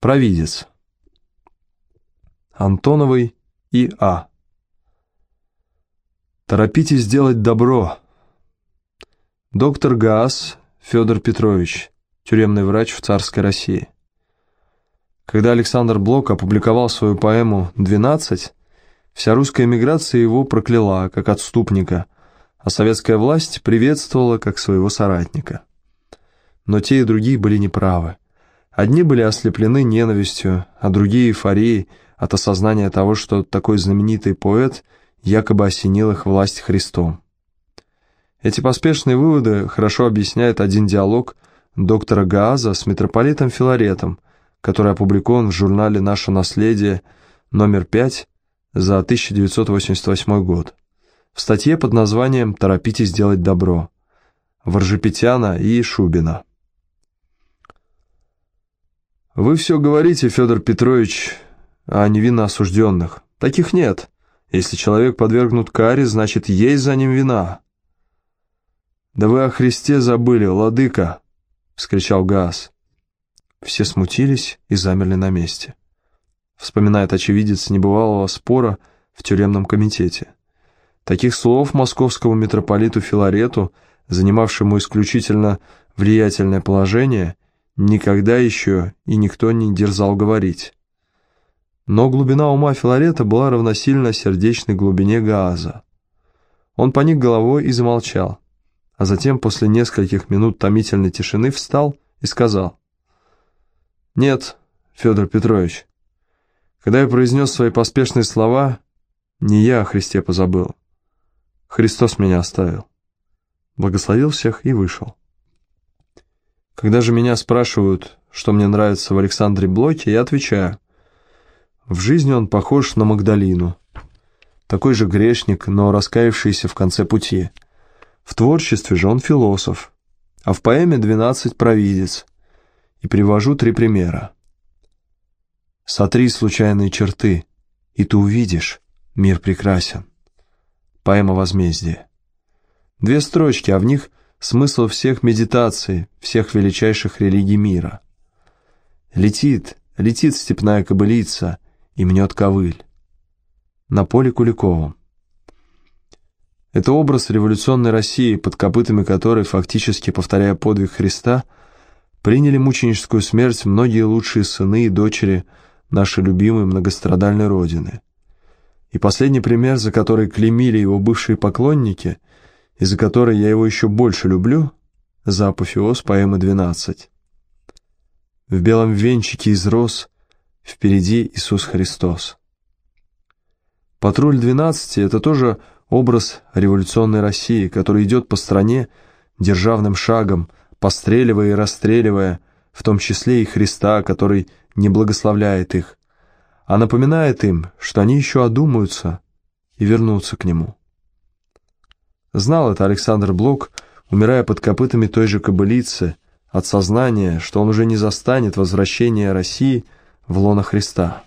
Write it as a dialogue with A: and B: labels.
A: Провидец. Антоновой и А. Торопитесь сделать добро. Доктор Гаас Федор Петрович, тюремный врач в царской России. Когда Александр Блок опубликовал свою поэму «12», вся русская эмиграция его прокляла, как отступника, а советская власть приветствовала, как своего соратника. Но те и другие были неправы. Одни были ослеплены ненавистью, а другие — эйфорией от осознания того, что такой знаменитый поэт якобы осенил их власть Христом. Эти поспешные выводы хорошо объясняет один диалог доктора Гааза с митрополитом Филаретом, который опубликован в журнале «Наше наследие» номер 5 за 1988 год. В статье под названием «Торопитесь делать добро» Воржепетяна и Шубина. Вы все говорите, Федор Петрович, о невинно осужденных. Таких нет. Если человек подвергнут каре, значит, есть за ним вина. Да вы о Христе забыли, ладыка, вскричал Газ. Все смутились и замерли на месте. Вспоминает очевидец небывалого спора в тюремном комитете. Таких слов московскому митрополиту Филарету, занимавшему исключительно влиятельное положение, никогда еще и никто не дерзал говорить. Но глубина ума Филарета была равносильна сердечной глубине Гааза. Он поник головой и замолчал, а затем после нескольких минут томительной тишины встал и сказал. «Нет, Федор Петрович, когда я произнес свои поспешные слова, не я о Христе позабыл. Христос меня оставил. Благословил всех и вышел. Когда же меня спрашивают, что мне нравится в Александре Блоке, я отвечаю. В жизни он похож на Магдалину. Такой же грешник, но раскаявшийся в конце пути. В творчестве же он философ, а в поэме «Двенадцать провидец». И привожу три примера. «Сотри случайные черты, и ты увидишь, мир прекрасен». Поэма «Возмездие». Две строчки, а в них смысл всех медитаций, всех величайших религий мира. Летит, летит степная кобылица и мнет ковыль. На поле Куликовом. Это образ революционной России, под копытами которой, фактически повторяя подвиг Христа, приняли мученическую смерть многие лучшие сыны и дочери нашей любимой многострадальной Родины. И последний пример, за который клеймили его бывшие поклонники – из-за которой я его еще больше люблю, за апофеоз поэмы «12». В белом венчике из роз впереди Иисус Христос. Патруль 12 – это тоже образ революционной России, который идет по стране державным шагом, постреливая и расстреливая, в том числе и Христа, который не благословляет их, а напоминает им, что они еще одумаются и вернутся к Нему. Знал это Александр Блок, умирая под копытами той же кобылицы, от сознания, что он уже не застанет возвращения России в лоно Христа.